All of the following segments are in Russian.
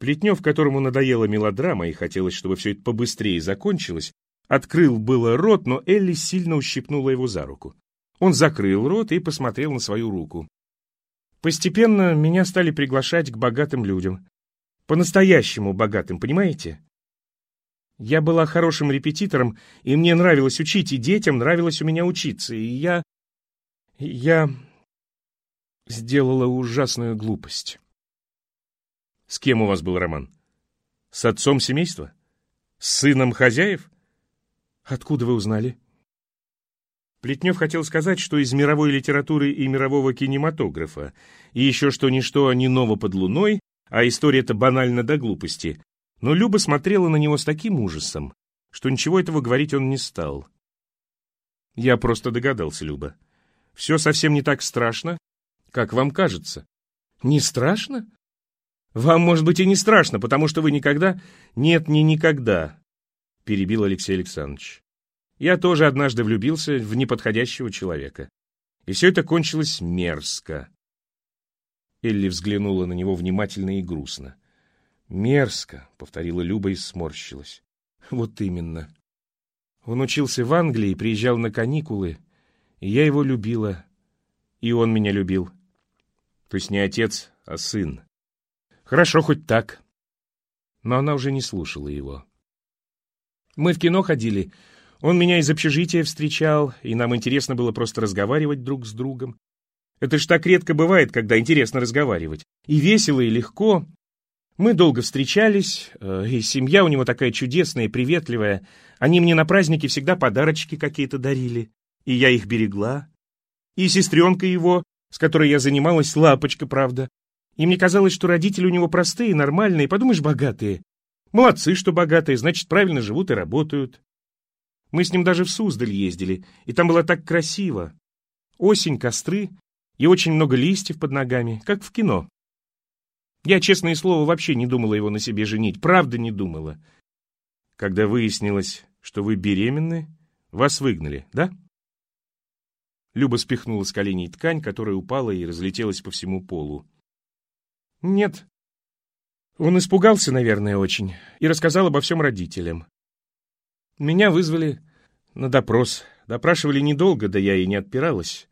Плетнев, которому надоела мелодрама и хотелось, чтобы все это побыстрее закончилось, открыл было рот, но Элли сильно ущипнула его за руку. Он закрыл рот и посмотрел на свою руку. Постепенно меня стали приглашать к богатым людям. По-настоящему богатым, понимаете? Я была хорошим репетитором, и мне нравилось учить, и детям нравилось у меня учиться, и я... я сделала ужасную глупость. С кем у вас был роман? С отцом семейства? С сыном хозяев? Откуда вы узнали? Плетнев хотел сказать, что из мировой литературы и мирового кинематографа, и еще что ничто не ново под луной, а история-то банальна до глупости. Но Люба смотрела на него с таким ужасом, что ничего этого говорить он не стал. Я просто догадался, Люба. Все совсем не так страшно, как вам кажется. Не страшно? Вам, может быть, и не страшно, потому что вы никогда... Нет, не никогда, перебил Алексей Александрович. Я тоже однажды влюбился в неподходящего человека. И все это кончилось мерзко. Элли взглянула на него внимательно и грустно. «Мерзко», — повторила Люба и сморщилась. «Вот именно. Он учился в Англии, приезжал на каникулы, и я его любила, и он меня любил. То есть не отец, а сын. Хорошо, хоть так». Но она уже не слушала его. «Мы в кино ходили. Он меня из общежития встречал, и нам интересно было просто разговаривать друг с другом. Это ж так редко бывает, когда интересно разговаривать. И весело, и легко. Мы долго встречались, э, и семья у него такая чудесная и приветливая. Они мне на праздники всегда подарочки какие-то дарили, и я их берегла. И сестренка его, с которой я занималась, лапочка, правда. И мне казалось, что родители у него простые, нормальные, подумаешь, богатые. Молодцы, что богатые, значит, правильно живут и работают. Мы с ним даже в Суздаль ездили, и там было так красиво. Осень, костры, и очень много листьев под ногами, как в кино. Я, честное слово, вообще не думала его на себе женить, правда не думала. Когда выяснилось, что вы беременны, вас выгнали, да? Люба спихнула с коленей ткань, которая упала и разлетелась по всему полу. Нет. Он испугался, наверное, очень, и рассказал обо всем родителям. Меня вызвали на допрос. Допрашивали недолго, да я и не отпиралась.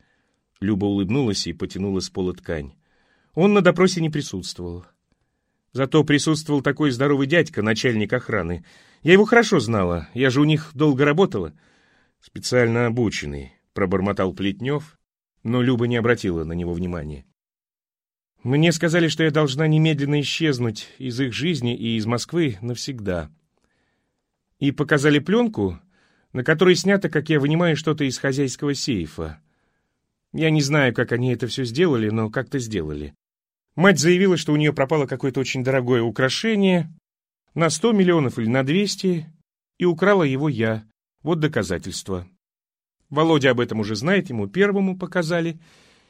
Люба улыбнулась и потянула с пола ткань. Он на допросе не присутствовал. Зато присутствовал такой здоровый дядька, начальник охраны. Я его хорошо знала, я же у них долго работала. Специально обученный, пробормотал Плетнев, но Люба не обратила на него внимания. Мне сказали, что я должна немедленно исчезнуть из их жизни и из Москвы навсегда. И показали пленку, на которой снято, как я вынимаю что-то из хозяйского сейфа. Я не знаю, как они это все сделали, но как-то сделали. Мать заявила, что у нее пропало какое-то очень дорогое украшение на 100 миллионов или на 200, и украла его я. Вот доказательство. Володя об этом уже знает, ему первому показали,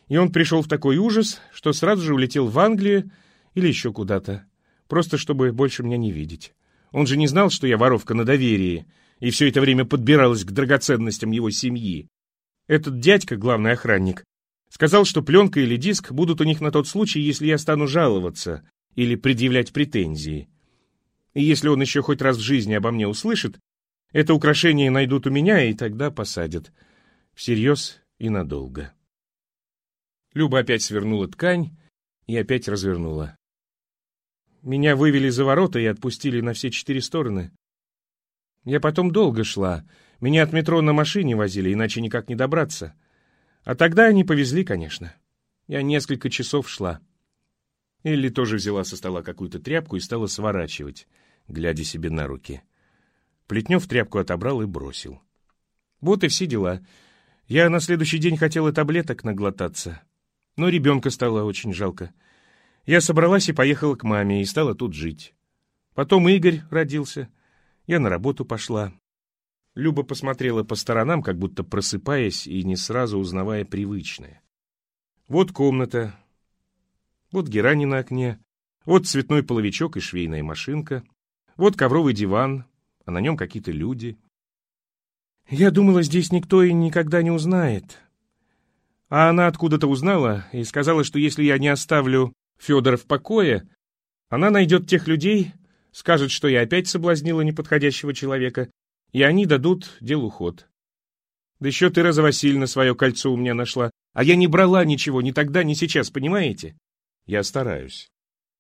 и он пришел в такой ужас, что сразу же улетел в Англию или еще куда-то, просто чтобы больше меня не видеть. Он же не знал, что я воровка на доверии, и все это время подбиралась к драгоценностям его семьи. Этот дядька, главный охранник, сказал, что пленка или диск будут у них на тот случай, если я стану жаловаться или предъявлять претензии. И если он еще хоть раз в жизни обо мне услышит, это украшение найдут у меня, и тогда посадят. Всерьез и надолго. Люба опять свернула ткань и опять развернула. Меня вывели за ворота и отпустили на все четыре стороны. Я потом долго шла, меня от метро на машине возили, иначе никак не добраться. А тогда они повезли, конечно. Я несколько часов шла. Элли тоже взяла со стола какую-то тряпку и стала сворачивать, глядя себе на руки. Плетнев тряпку отобрал и бросил. Вот и все дела. Я на следующий день хотела таблеток наглотаться, но ребенка стало очень жалко. Я собралась и поехала к маме, и стала тут жить. Потом Игорь родился. Я на работу пошла. Люба посмотрела по сторонам, как будто просыпаясь и не сразу узнавая привычное. Вот комната, вот герани на окне, вот цветной половичок и швейная машинка, вот ковровый диван, а на нем какие-то люди. Я думала, здесь никто и никогда не узнает. А она откуда-то узнала и сказала, что если я не оставлю Федора в покое, Она найдет тех людей, скажет, что я опять соблазнила неподходящего человека, и они дадут делу ход. Да еще ты, Роза Васильевна, свое кольцо у меня нашла, а я не брала ничего ни тогда, ни сейчас, понимаете? Я стараюсь.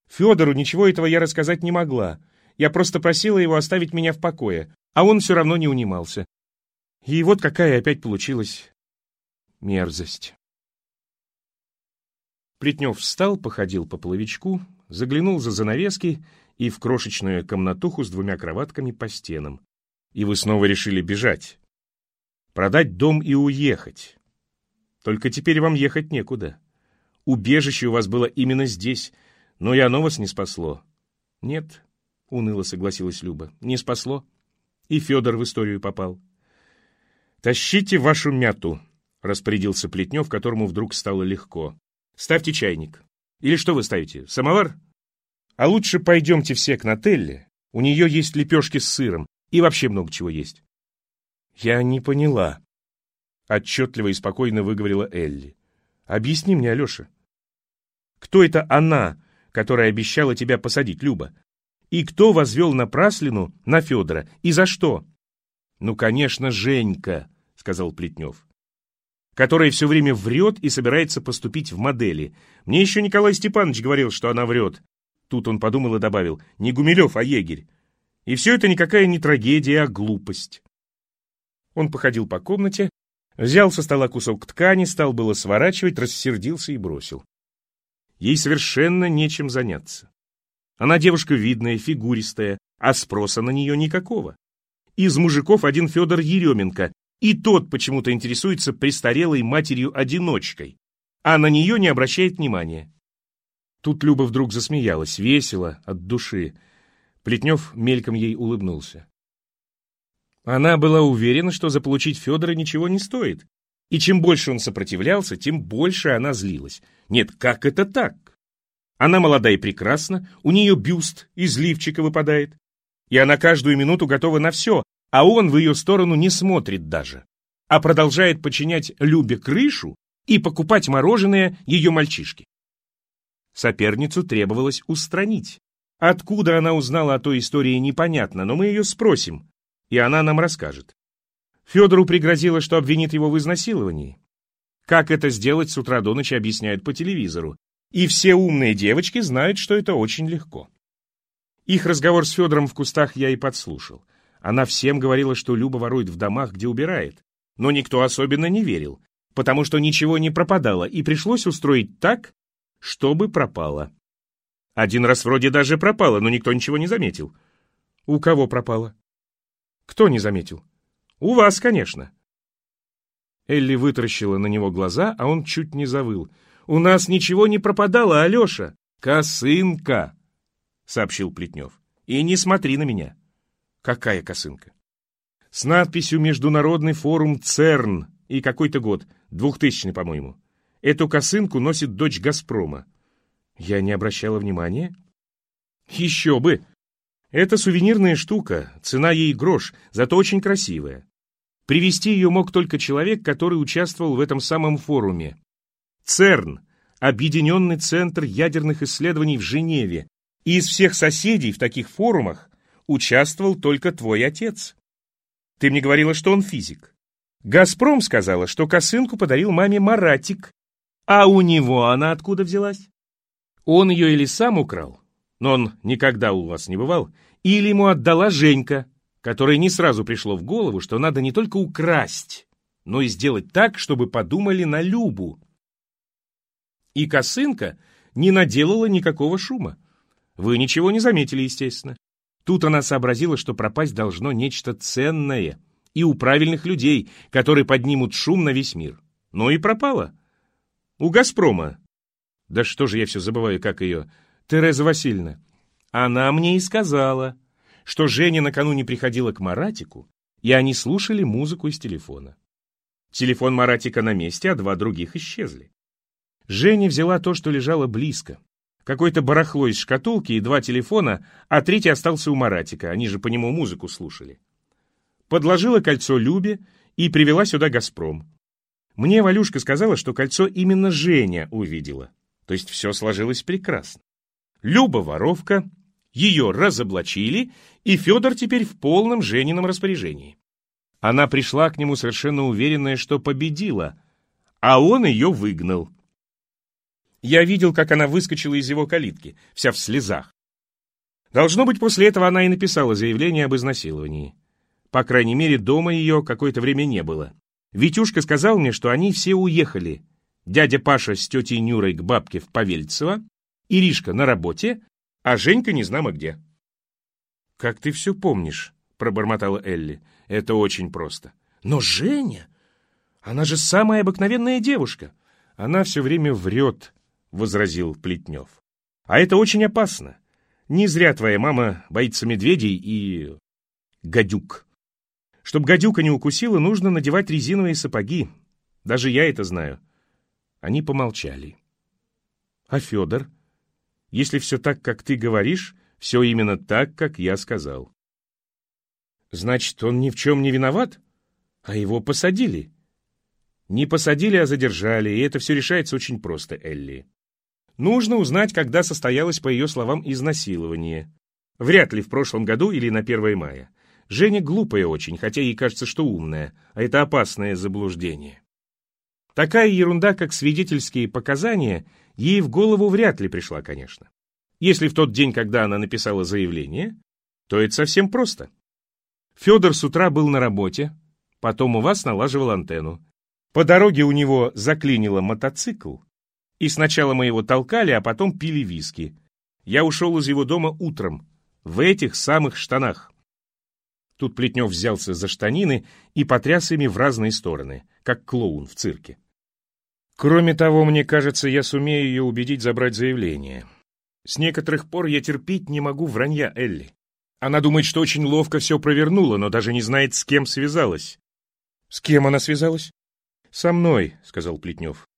Федору ничего этого я рассказать не могла. Я просто просила его оставить меня в покое, а он все равно не унимался. И вот какая опять получилась мерзость. Плетнев встал, походил по половичку, заглянул за занавески и в крошечную комнатуху с двумя кроватками по стенам. И вы снова решили бежать. Продать дом и уехать. Только теперь вам ехать некуда. Убежище у вас было именно здесь, но и оно вас не спасло. Нет, — уныло согласилась Люба, — не спасло. И Федор в историю попал. «Тащите вашу мяту», — распорядился Плетнев, которому вдруг стало легко. «Ставьте чайник. Или что вы ставите, самовар? А лучше пойдемте все к Нателле. У нее есть лепешки с сыром и вообще много чего есть». «Я не поняла», — отчетливо и спокойно выговорила Элли. «Объясни мне, Алеша. Кто это она, которая обещала тебя посадить, Люба? И кто возвел напраслину на Федора? И за что?» «Ну, конечно, Женька», — сказал Плетнев, «которая все время врет и собирается поступить в модели. Мне еще Николай Степанович говорил, что она врет». Тут он подумал и добавил, «Не Гумилев, а егерь». И все это никакая не трагедия, а глупость. Он походил по комнате, взял со стола кусок ткани, стал было сворачивать, рассердился и бросил. Ей совершенно нечем заняться. Она девушка видная, фигуристая, а спроса на нее никакого. Из мужиков один Федор Еременко, и тот почему-то интересуется престарелой матерью-одиночкой, а на нее не обращает внимания. Тут Люба вдруг засмеялась, весело, от души. Плетнев мельком ей улыбнулся. Она была уверена, что заполучить Федора ничего не стоит. И чем больше он сопротивлялся, тем больше она злилась. Нет, как это так? Она молода и прекрасна, у нее бюст из лифчика выпадает и она каждую минуту готова на все, а он в ее сторону не смотрит даже, а продолжает подчинять Любе крышу и покупать мороженое ее мальчишке. Соперницу требовалось устранить. Откуда она узнала о той истории, непонятно, но мы ее спросим, и она нам расскажет. Федору пригрозило, что обвинит его в изнасиловании. Как это сделать с утра до ночи объясняют по телевизору. И все умные девочки знают, что это очень легко. Их разговор с Федором в кустах я и подслушал. Она всем говорила, что Люба ворует в домах, где убирает. Но никто особенно не верил, потому что ничего не пропадало, и пришлось устроить так, чтобы пропало. Один раз вроде даже пропало, но никто ничего не заметил. У кого пропало? Кто не заметил? У вас, конечно. Элли вытаращила на него глаза, а он чуть не завыл. «У нас ничего не пропадало, Алеша!» «Косынка!» сообщил Плетнев. «И не смотри на меня». «Какая косынка?» «С надписью «Международный форум ЦЕРН» и какой-то год, двухтысячный, по-моему. Эту косынку носит дочь «Газпрома». Я не обращала внимания. Еще бы! Это сувенирная штука, цена ей грош, зато очень красивая. Привести ее мог только человек, который участвовал в этом самом форуме. ЦЕРН — Объединенный центр ядерных исследований в Женеве, и из всех соседей в таких форумах участвовал только твой отец. Ты мне говорила, что он физик. «Газпром» сказала, что косынку подарил маме Маратик. А у него она откуда взялась? Он ее или сам украл, но он никогда у вас не бывал, или ему отдала Женька, которой не сразу пришло в голову, что надо не только украсть, но и сделать так, чтобы подумали на Любу. И косынка не наделала никакого шума. Вы ничего не заметили, естественно. Тут она сообразила, что пропасть должно нечто ценное и у правильных людей, которые поднимут шум на весь мир. Ну и пропала. У «Газпрома». Да что же я все забываю, как ее? Тереза Васильевна. Она мне и сказала, что Женя накануне приходила к Маратику, и они слушали музыку из телефона. Телефон Маратика на месте, а два других исчезли. Женя взяла то, что лежало близко, какое-то барахло из шкатулки и два телефона, а третий остался у Маратика, они же по нему музыку слушали. Подложила кольцо Любе и привела сюда «Газпром». Мне Валюшка сказала, что кольцо именно Женя увидела. То есть все сложилось прекрасно. Люба воровка, ее разоблачили, и Федор теперь в полном Женином распоряжении. Она пришла к нему совершенно уверенная, что победила, а он ее выгнал. Я видел, как она выскочила из его калитки, вся в слезах. Должно быть, после этого она и написала заявление об изнасиловании. По крайней мере, дома ее какое-то время не было. Витюшка сказал мне, что они все уехали. Дядя Паша с тетей Нюрой к бабке в Павельцево, Иришка на работе, а Женька не знамо где. «Как ты все помнишь?» — пробормотала Элли. «Это очень просто». «Но Женя! Она же самая обыкновенная девушка!» «Она все время врет», — возразил Плетнев. «А это очень опасно. Не зря твоя мама боится медведей и... гадюк. Чтобы гадюка не укусила, нужно надевать резиновые сапоги. Даже я это знаю». Они помолчали. «А Федор? Если все так, как ты говоришь, все именно так, как я сказал». «Значит, он ни в чем не виноват? А его посадили?» «Не посадили, а задержали, и это все решается очень просто, Элли. Нужно узнать, когда состоялось, по ее словам, изнасилование. Вряд ли в прошлом году или на 1 мая. Женя глупая очень, хотя ей кажется, что умная, а это опасное заблуждение. Такая ерунда, как свидетельские показания, ей в голову вряд ли пришла, конечно. Если в тот день, когда она написала заявление, то это совсем просто. Федор с утра был на работе, потом у вас налаживал антенну. По дороге у него заклинило мотоцикл, и сначала мы его толкали, а потом пили виски. Я ушел из его дома утром, в этих самых штанах. Тут Плетнев взялся за штанины и потряс ими в разные стороны, как клоун в цирке. Кроме того, мне кажется, я сумею ее убедить забрать заявление. С некоторых пор я терпеть не могу вранья Элли. Она думает, что очень ловко все провернула, но даже не знает, с кем связалась. — С кем она связалась? — Со мной, — сказал Плетнев. —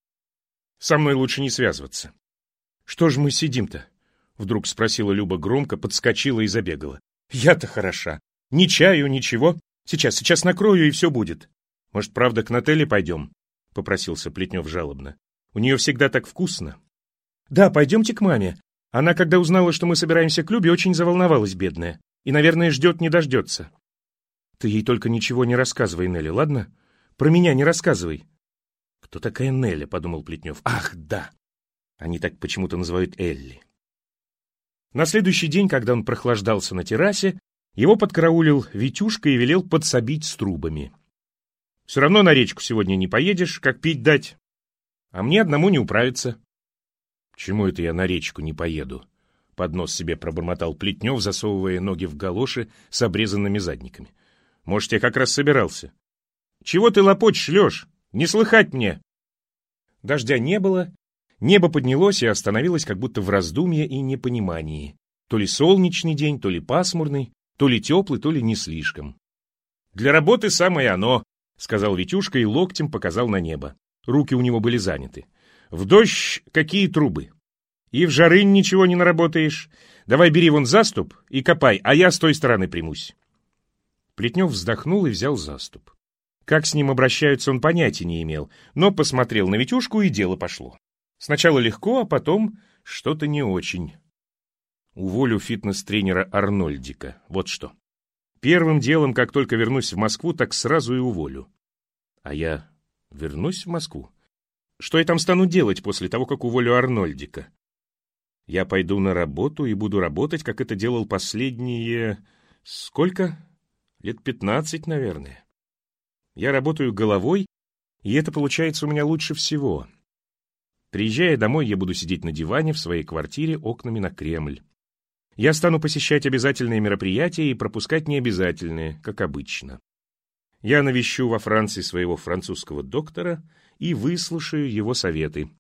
Со мной лучше не связываться. — Что ж мы сидим-то? — вдруг спросила Люба громко, подскочила и забегала. — Я-то хороша. Ни чаю, ничего. Сейчас, сейчас накрою, и все будет. Может, правда, к Нателле пойдем? — попросился Плетнев жалобно. «У нее всегда так вкусно». «Да, пойдемте к маме. Она, когда узнала, что мы собираемся к Любе, очень заволновалась, бедная. И, наверное, ждет, не дождется». «Ты ей только ничего не рассказывай, Нелли, ладно? Про меня не рассказывай». «Кто такая Нелли?» — подумал Плетнев. «Ах, да! Они так почему-то называют Элли». На следующий день, когда он прохлаждался на террасе, его подкараулил Витюшка и велел подсобить с трубами. Все равно на речку сегодня не поедешь, как пить дать. А мне одному не управиться. Чему это я на речку не поеду? Под нос себе пробормотал Плетнев, засовывая ноги в галоши с обрезанными задниками. Может, я как раз собирался. Чего ты лопочешь, Леш? Не слыхать мне! Дождя не было, небо поднялось и остановилось как будто в раздумье и непонимании. То ли солнечный день, то ли пасмурный, то ли теплый, то ли не слишком. Для работы самое оно, — сказал Витюшка и локтем показал на небо. Руки у него были заняты. «В дождь какие трубы? И в жары ничего не наработаешь. Давай бери вон заступ и копай, а я с той стороны примусь». Плетнев вздохнул и взял заступ. Как с ним обращаются, он понятия не имел, но посмотрел на Витюшку, и дело пошло. Сначала легко, а потом что-то не очень. Уволю фитнес-тренера Арнольдика, вот что. Первым делом, как только вернусь в Москву, так сразу и уволю. А я вернусь в Москву? Что я там стану делать после того, как уволю Арнольдика? Я пойду на работу и буду работать, как это делал последние... Сколько? Лет пятнадцать, наверное. Я работаю головой, и это получается у меня лучше всего. Приезжая домой, я буду сидеть на диване в своей квартире окнами на Кремль. Я стану посещать обязательные мероприятия и пропускать необязательные, как обычно. Я навещу во Франции своего французского доктора и выслушаю его советы.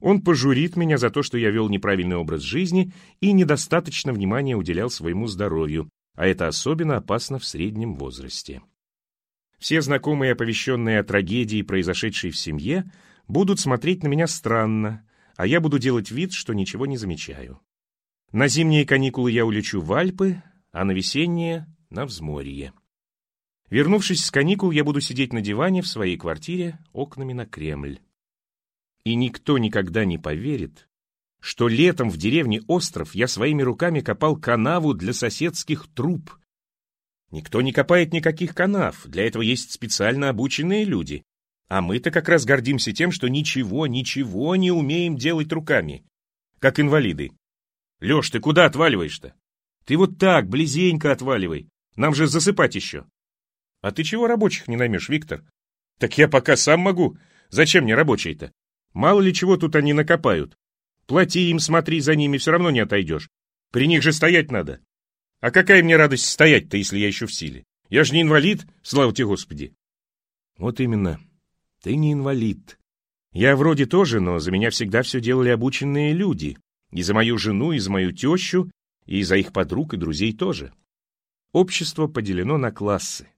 Он пожурит меня за то, что я вел неправильный образ жизни и недостаточно внимания уделял своему здоровью, а это особенно опасно в среднем возрасте. Все знакомые, оповещенные о трагедии, произошедшей в семье, будут смотреть на меня странно, а я буду делать вид, что ничего не замечаю. На зимние каникулы я улечу в Альпы, а на весенние — на взморье. Вернувшись с каникул, я буду сидеть на диване в своей квартире окнами на Кремль. И никто никогда не поверит, что летом в деревне Остров я своими руками копал канаву для соседских труб. Никто не копает никаких канав, для этого есть специально обученные люди. А мы-то как раз гордимся тем, что ничего, ничего не умеем делать руками, как инвалиды. Леш, ты куда отваливаешь-то? Ты вот так, близенько отваливай. Нам же засыпать еще. А ты чего рабочих не наймешь, Виктор? Так я пока сам могу. Зачем мне рабочие-то? Мало ли чего тут они накопают. Плати им, смотри за ними, все равно не отойдешь. При них же стоять надо. А какая мне радость стоять-то, если я еще в силе? Я же не инвалид, слава тебе Господи. Вот именно. Ты не инвалид. Я вроде тоже, но за меня всегда все делали обученные люди. И за мою жену, и за мою тещу, и за их подруг и друзей тоже. Общество поделено на классы.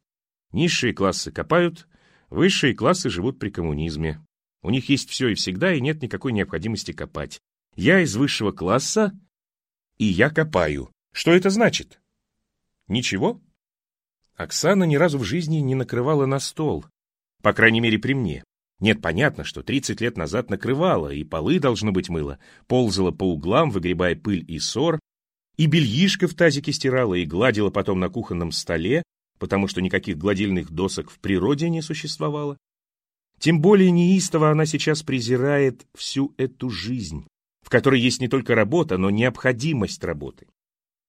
Низшие классы копают, высшие классы живут при коммунизме. У них есть все и всегда, и нет никакой необходимости копать. Я из высшего класса, и я копаю. Что это значит? Ничего. Оксана ни разу в жизни не накрывала на стол. По крайней мере, при мне. Нет, понятно, что 30 лет назад накрывала, и полы, должно быть, мыло, ползала по углам, выгребая пыль и ссор, и бельишко в тазике стирала, и гладила потом на кухонном столе, потому что никаких гладильных досок в природе не существовало. Тем более неистово она сейчас презирает всю эту жизнь, в которой есть не только работа, но необходимость работы.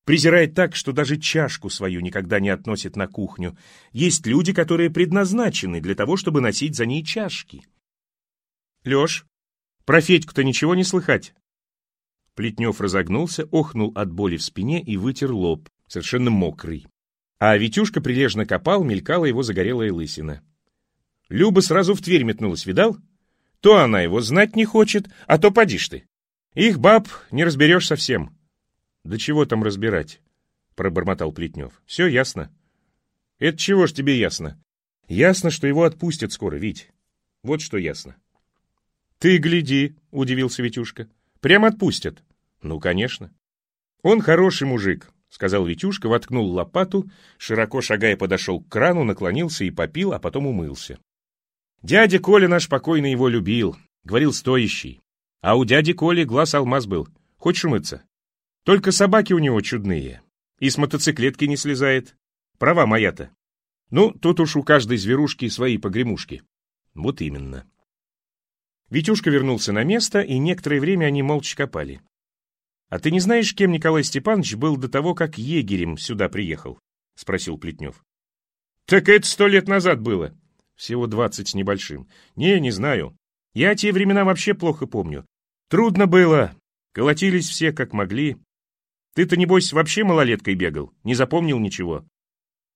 Презирает так, что даже чашку свою никогда не относит на кухню. Есть люди, которые предназначены для того, чтобы носить за ней чашки. Леш, про Федьку-то ничего не слыхать? Плетнев разогнулся, охнул от боли в спине и вытер лоб, совершенно мокрый. А Витюшка прилежно копал, мелькала его загорелая лысина. Люба сразу в Тверь метнулась, видал? То она его знать не хочет, а то поди ты. Их баб не разберешь совсем. Да чего там разбирать? Пробормотал Плетнев. Все ясно. Это чего ж тебе ясно? Ясно, что его отпустят скоро, Вить. Вот что ясно. Ты гляди, удивился Витюшка. Прям отпустят. Ну, конечно. Он хороший мужик, сказал Витюшка, воткнул лопату, широко шагая подошел к крану, наклонился и попил, а потом умылся. Дядя Коля наш покойный его любил, говорил стоящий. А у дяди Коли глаз алмаз был. Хочешь умыться? Только собаки у него чудные. И с мотоциклетки не слезает. Права моя-то. Ну, тут уж у каждой зверушки свои погремушки. Вот именно. Витюшка вернулся на место, и некоторое время они молча копали. «А ты не знаешь, кем Николай Степанович был до того, как егерем сюда приехал?» — спросил Плетнев. «Так это сто лет назад было. Всего двадцать с небольшим. Не, не знаю. Я те времена вообще плохо помню. Трудно было. Колотились все, как могли. Ты-то, небось, вообще малолеткой бегал? Не запомнил ничего?»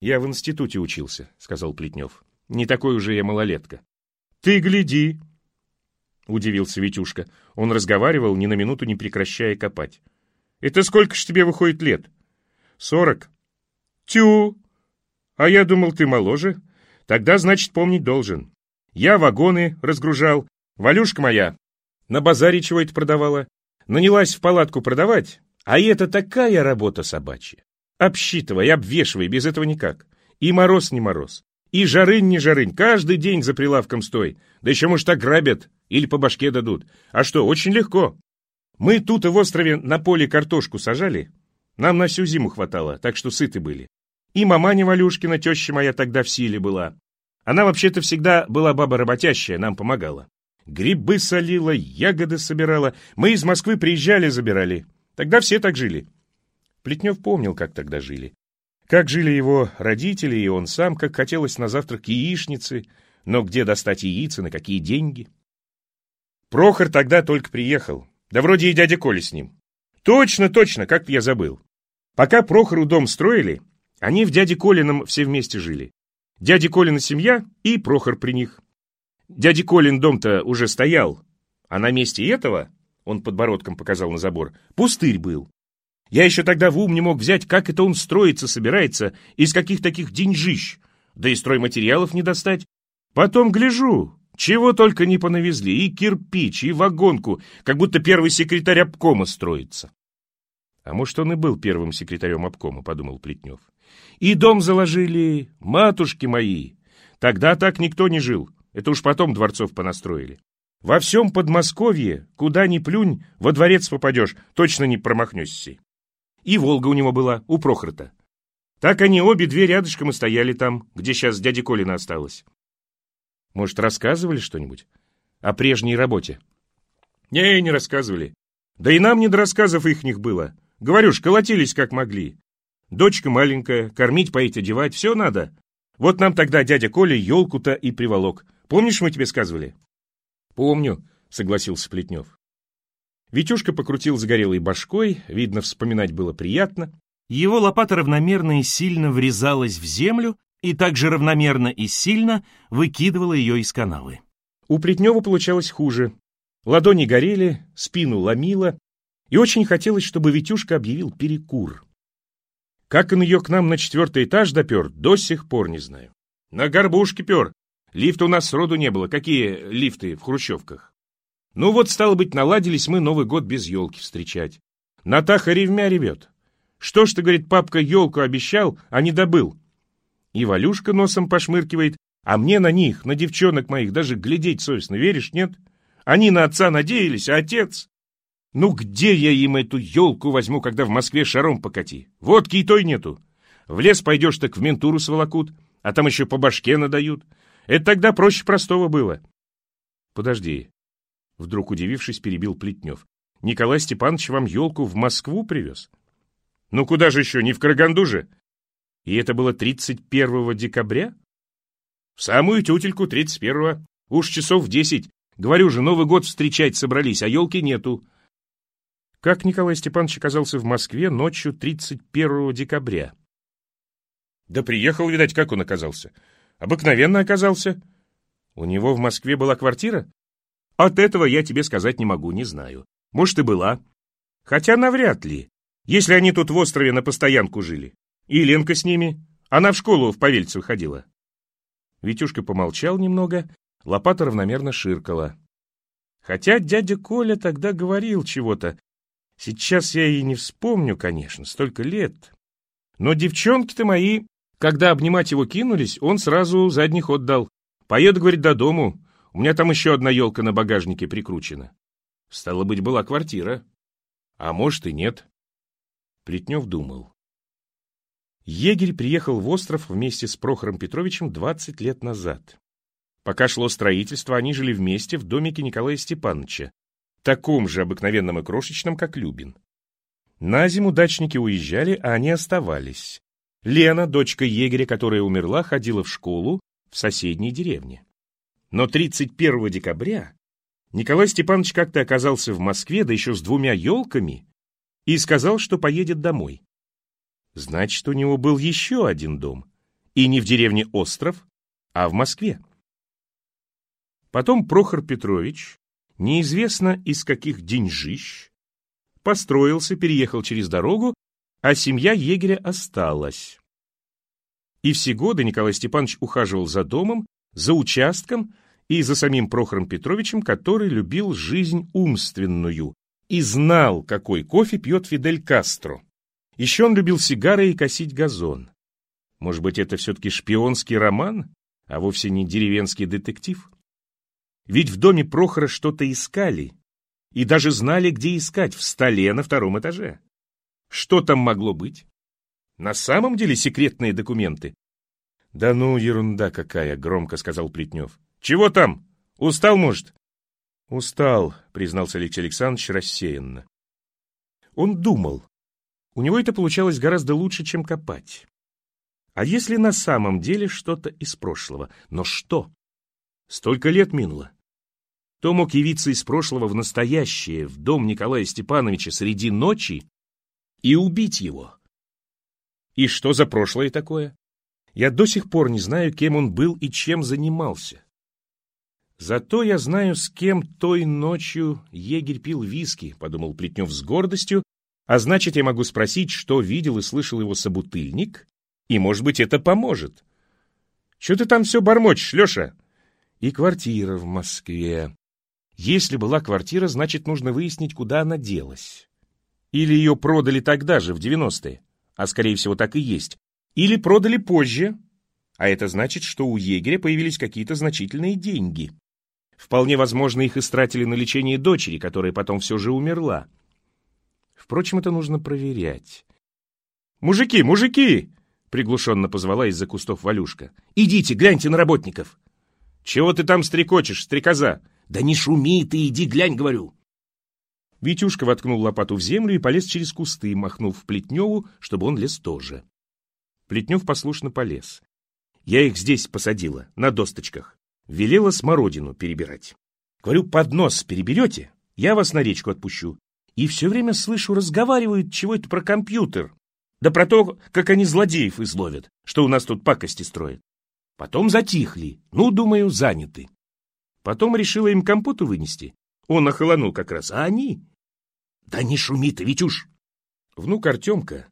«Я в институте учился», — сказал Плетнев. «Не такой уже я малолетка». «Ты гляди!» — удивился Витюшка. Он разговаривал, ни на минуту не прекращая копать. «Это сколько ж тебе выходит лет?» «Сорок». «Тю! А я думал, ты моложе. Тогда, значит, помнить должен. Я вагоны разгружал. Валюшка моя на базаре чего это продавала. Нанялась в палатку продавать, а это такая работа собачья. Обсчитывай, обвешивай, без этого никак. И мороз не мороз. И жарынь не жарынь, каждый день за прилавком стой. Да еще, может, ограбят или по башке дадут. А что, очень легко. Мы тут и в острове на поле картошку сажали. Нам на всю зиму хватало, так что сыты были. И маманя Валюшкина, теща моя, тогда в силе была. Она вообще-то всегда была баба работящая, нам помогала. Грибы солила, ягоды собирала. Мы из Москвы приезжали, забирали. Тогда все так жили. Плетнев помнил, как тогда жили. Как жили его родители и он сам, как хотелось на завтрак яичницы, но где достать яйца, на какие деньги? Прохор тогда только приехал. Да вроде и дядя Коля с ним. Точно, точно, как я забыл. Пока Прохору дом строили, они в дяде Колином все вместе жили. Дядя Колина семья и Прохор при них. Дядя Колин дом-то уже стоял, а на месте этого, он подбородком показал на забор, пустырь был. Я еще тогда в ум не мог взять, как это он строиться собирается, из каких таких деньжищ, да и стройматериалов не достать. Потом гляжу, чего только не понавезли, и кирпич, и вагонку, как будто первый секретарь обкома строится. А может, он и был первым секретарем обкома, подумал Плетнев. И дом заложили, матушки мои. Тогда так никто не жил. Это уж потом дворцов понастроили. Во всем Подмосковье, куда ни плюнь, во дворец попадешь, точно не промахнешься. И Волга у него была, у Прохорта. Так они обе две рядышком и стояли там, где сейчас дядя Колина осталась. Может, рассказывали что-нибудь о прежней работе? Не, не рассказывали. Да и нам не до рассказов ихних было. Говорю ж, колотились как могли. Дочка маленькая, кормить, поить, одевать, все надо. Вот нам тогда дядя Коля елку-то и приволок. Помнишь, мы тебе сказывали? Помню, согласился Плетнев. Витюшка покрутил загорелой башкой, видно, вспоминать было приятно. Его лопата равномерно и сильно врезалась в землю и также равномерно и сильно выкидывала ее из канавы. У Плетнева получалось хуже. Ладони горели, спину ломило, и очень хотелось, чтобы Витюшка объявил перекур. Как он ее к нам на четвертый этаж допер, до сих пор не знаю. На горбушке пер. Лифта у нас сроду не было. Какие лифты в хрущевках? Ну вот, стало быть, наладились мы Новый год без елки встречать. Натаха ревмя ревет. Что ж ты, говорит, папка елку обещал, а не добыл? И Валюшка носом пошмыркивает, а мне на них, на девчонок моих, даже глядеть совестно, веришь, нет? Они на отца надеялись, а отец... Ну где я им эту елку возьму, когда в Москве шаром покати? Водки и той нету. В лес пойдешь, так в ментуру сволокут, а там еще по башке надают. Это тогда проще простого было. Подожди. Вдруг удивившись, перебил Плетнев. Николай Степанович вам елку в Москву привез? Ну куда же еще, не в Караганду же? И это было 31 декабря? В самую тютельку 31-го. Уж часов в десять. Говорю же, Новый год встречать собрались, а елки нету. Как Николай Степанович оказался в Москве ночью 31 декабря? Да приехал, видать, как он оказался. Обыкновенно оказался. У него в Москве была квартира? От этого я тебе сказать не могу, не знаю. Может, и была. Хотя навряд ли, если они тут в острове на постоянку жили. И Ленка с ними. Она в школу в Павельцево ходила. Витюшка помолчал немного, лопата равномерно ширкала. Хотя дядя Коля тогда говорил чего-то. Сейчас я и не вспомню, конечно, столько лет. Но девчонки-то мои, когда обнимать его кинулись, он сразу задний ход дал. Поеду, говорит, до дому. У меня там еще одна елка на багажнике прикручена. Стало быть, была квартира. А может и нет. Плетнев думал. Егерь приехал в остров вместе с Прохором Петровичем 20 лет назад. Пока шло строительство, они жили вместе в домике Николая Степановича, таком же обыкновенном и крошечном, как Любин. На зиму дачники уезжали, а они оставались. Лена, дочка егеря, которая умерла, ходила в школу в соседней деревне. Но 31 декабря Николай Степанович как-то оказался в Москве, да еще с двумя елками, и сказал, что поедет домой. Значит, у него был еще один дом. И не в деревне Остров, а в Москве. Потом Прохор Петрович, неизвестно из каких деньжищ, построился, переехал через дорогу, а семья егеря осталась. И все годы Николай Степанович ухаживал за домом, за участком и за самим Прохором Петровичем, который любил жизнь умственную и знал, какой кофе пьет Фидель Кастро. Еще он любил сигары и косить газон. Может быть, это все-таки шпионский роман, а вовсе не деревенский детектив? Ведь в доме Прохора что-то искали, и даже знали, где искать, в столе на втором этаже. Что там могло быть? На самом деле секретные документы? Да ну, ерунда какая, громко сказал Плетнев. Чего там? Устал, может? Устал, признался Алексей Александрович рассеянно. Он думал, у него это получалось гораздо лучше, чем копать. А если на самом деле что-то из прошлого? Но что? Столько лет минуло. То мог явиться из прошлого в настоящее, в дом Николая Степановича среди ночи и убить его. И что за прошлое такое? Я до сих пор не знаю, кем он был и чем занимался. Зато я знаю, с кем той ночью егерь пил виски, подумал Плетнев с гордостью а значит, я могу спросить, что видел и слышал его собутыльник, и, может быть, это поможет. Что ты там все бормочешь, Леша? И квартира в Москве. Если была квартира, значит, нужно выяснить, куда она делась. Или ее продали тогда же, в 90-е, а, скорее всего, так и есть. Или продали позже, а это значит, что у егеря появились какие-то значительные деньги. Вполне возможно, их истратили на лечение дочери, которая потом все же умерла. Впрочем, это нужно проверять. «Мужики, мужики!» — приглушенно позвала из-за кустов Валюшка. «Идите, гляньте на работников!» «Чего ты там стрекочешь, стрекоза?» «Да не шуми ты, иди глянь, говорю!» Витюшка воткнул лопату в землю и полез через кусты, махнув Плетневу, чтобы он лез тоже. Плетнев послушно полез. Я их здесь посадила, на досточках. Велела смородину перебирать. Говорю, под нос переберете, я вас на речку отпущу. И все время слышу, разговаривают чего это про компьютер. Да про то, как они злодеев изловят, что у нас тут пакости строят. Потом затихли. Ну, думаю, заняты. Потом решила им компоту вынести. Он охолонул как раз, а они... Да не шуми ты, Витюш! Внук Артемка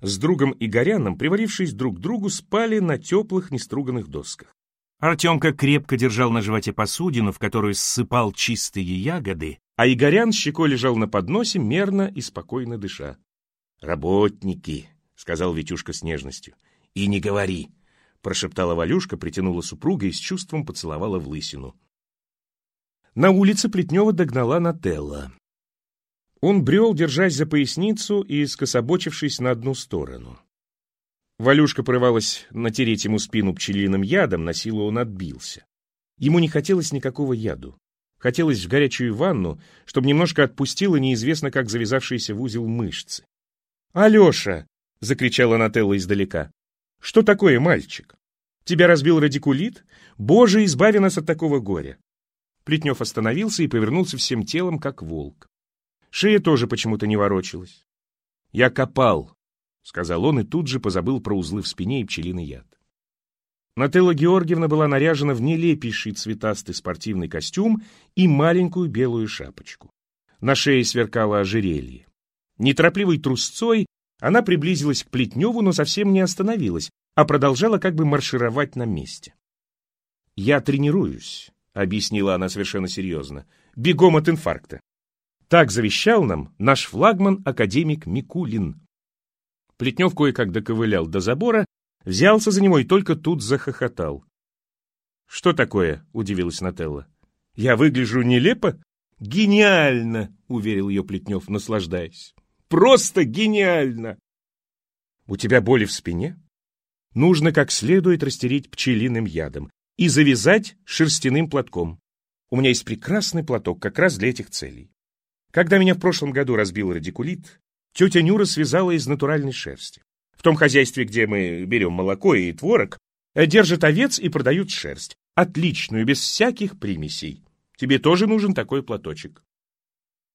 с другом Игоряном, привалившись друг к другу, спали на теплых неструганных досках. Артемка крепко держал на животе посудину, в которую ссыпал чистые ягоды, а Игорян щекой лежал на подносе, мерно и спокойно дыша. «Работники», — сказал Витюшка с нежностью. «И не говори», — прошептала Валюшка, притянула супруга и с чувством поцеловала в лысину. На улице Плетнева догнала Нателла. Он брел, держась за поясницу и скособочившись на одну сторону. Валюшка порывалась натереть ему спину пчелиным ядом, на силу он отбился. Ему не хотелось никакого яду. Хотелось в горячую ванну, чтобы немножко отпустило неизвестно как завязавшиеся в узел мышцы. «Алеша!» — закричала Нателла издалека. «Что такое, мальчик? Тебя разбил радикулит? Боже, избави нас от такого горя!» Плетнев остановился и повернулся всем телом, как волк. Шея тоже почему-то не ворочалась. «Я копал», — сказал он и тут же позабыл про узлы в спине и пчелиный яд. Нателла Георгиевна была наряжена в нелепейший цветастый спортивный костюм и маленькую белую шапочку. На шее сверкало ожерелье. Неторопливой трусцой она приблизилась к Плетневу, но совсем не остановилась, а продолжала как бы маршировать на месте. «Я тренируюсь», — объяснила она совершенно серьезно, — «бегом от инфаркта. Так завещал нам наш флагман академик Микулин». Плетнев кое-как доковылял до забора Взялся за него и только тут захохотал. «Что такое?» — удивилась Нателла. «Я выгляжу нелепо?» «Гениально!» — уверил ее Плетнев, наслаждаясь. «Просто гениально!» «У тебя боли в спине?» «Нужно как следует растереть пчелиным ядом и завязать шерстяным платком. У меня есть прекрасный платок как раз для этих целей. Когда меня в прошлом году разбил радикулит, тетя Нюра связала из натуральной шерсти. В том хозяйстве, где мы берем молоко и творог, держат овец и продают шерсть. Отличную, без всяких примесей. Тебе тоже нужен такой платочек.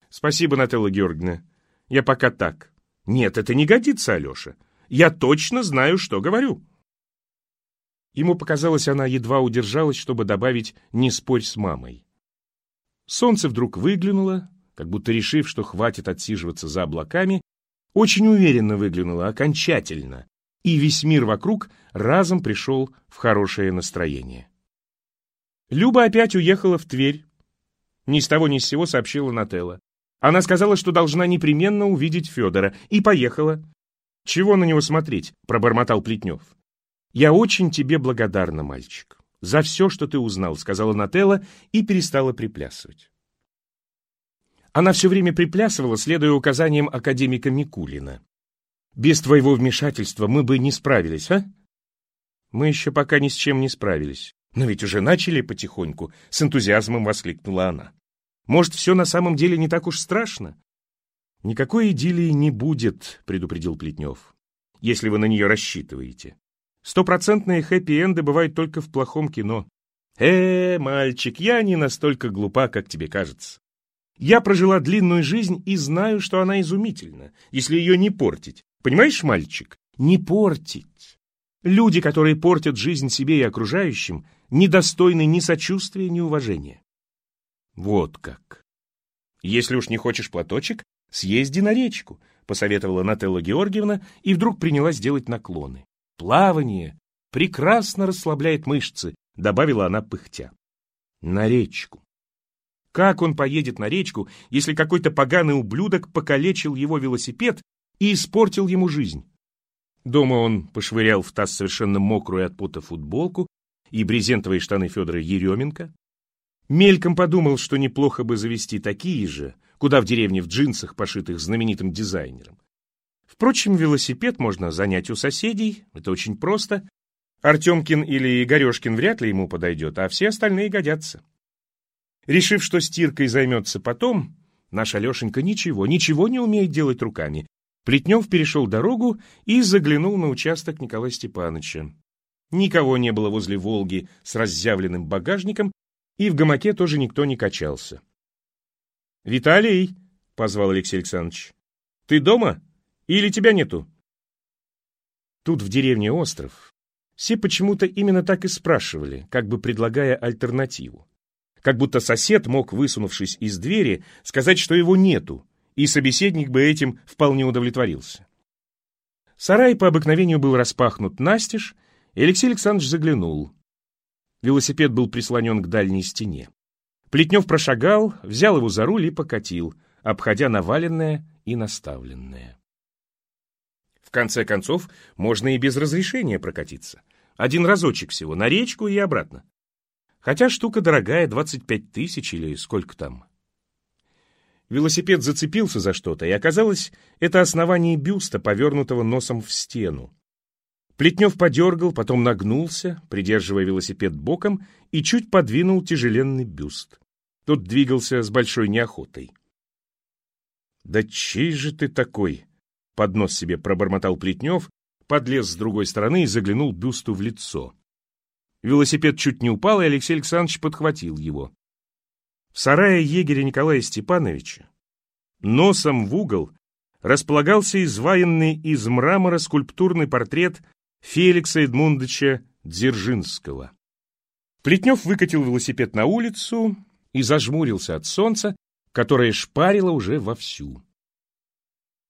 Спасибо, Нателла Георгиевна. Я пока так. Нет, это не годится, Алеша. Я точно знаю, что говорю. Ему показалось, она едва удержалась, чтобы добавить «не спорь с мамой». Солнце вдруг выглянуло, как будто решив, что хватит отсиживаться за облаками, очень уверенно выглянула, окончательно, и весь мир вокруг разом пришел в хорошее настроение. Люба опять уехала в Тверь. Ни с того ни с сего сообщила Нателла. Она сказала, что должна непременно увидеть Федора, и поехала. «Чего на него смотреть?» — пробормотал Плетнев. «Я очень тебе благодарна, мальчик, за все, что ты узнал», — сказала Нателла и перестала приплясывать. Она все время приплясывала, следуя указаниям академика Микулина. «Без твоего вмешательства мы бы не справились, а?» «Мы еще пока ни с чем не справились. Но ведь уже начали потихоньку», — с энтузиазмом воскликнула она. «Может, все на самом деле не так уж страшно?» «Никакой идиллии не будет», — предупредил Плетнев, «если вы на нее рассчитываете. Стопроцентные хэппи-энды бывают только в плохом кино. Э, мальчик, я не настолько глупа, как тебе кажется. Я прожила длинную жизнь и знаю, что она изумительна, если ее не портить. Понимаешь, мальчик? Не портить. Люди, которые портят жизнь себе и окружающим, недостойны ни сочувствия, ни уважения. Вот как. Если уж не хочешь платочек, съезди на речку, посоветовала Нателла Георгиевна и вдруг принялась делать наклоны. Плавание прекрасно расслабляет мышцы, добавила она пыхтя. На речку. Как он поедет на речку, если какой-то поганый ублюдок покалечил его велосипед и испортил ему жизнь? Дома он пошвырял в таз совершенно мокрую от пота футболку и брезентовые штаны Федора Еременко. Мельком подумал, что неплохо бы завести такие же, куда в деревне в джинсах, пошитых знаменитым дизайнером. Впрочем, велосипед можно занять у соседей, это очень просто. Артемкин или Игорешкин вряд ли ему подойдет, а все остальные годятся. Решив, что стиркой займется потом, наш Алешенька ничего, ничего не умеет делать руками. Плетнев перешел дорогу и заглянул на участок Николая Степановича. Никого не было возле «Волги» с разъявленным багажником, и в гамаке тоже никто не качался. «Виталий!» — позвал Алексей Александрович. «Ты дома? Или тебя нету?» Тут в деревне Остров все почему-то именно так и спрашивали, как бы предлагая альтернативу. Как будто сосед мог, высунувшись из двери, сказать, что его нету, и собеседник бы этим вполне удовлетворился. Сарай по обыкновению был распахнут настежь, и Алексей Александрович заглянул. Велосипед был прислонен к дальней стене. Плетнев прошагал, взял его за руль и покатил, обходя наваленное и наставленное. В конце концов, можно и без разрешения прокатиться. Один разочек всего, на речку и обратно. Хотя штука дорогая, 25 тысяч или сколько там. Велосипед зацепился за что-то, и оказалось, это основание бюста, повернутого носом в стену. Плетнев подергал, потом нагнулся, придерживая велосипед боком, и чуть подвинул тяжеленный бюст. Тот двигался с большой неохотой. «Да чей же ты такой?» — под нос себе пробормотал Плетнев, подлез с другой стороны и заглянул бюсту в лицо. Велосипед чуть не упал, и Алексей Александрович подхватил его. В сарае егеря Николая Степановича носом в угол располагался изваянный из мрамора скульптурный портрет Феликса Эдмундовича Дзержинского. Плетнев выкатил велосипед на улицу и зажмурился от солнца, которое шпарило уже вовсю.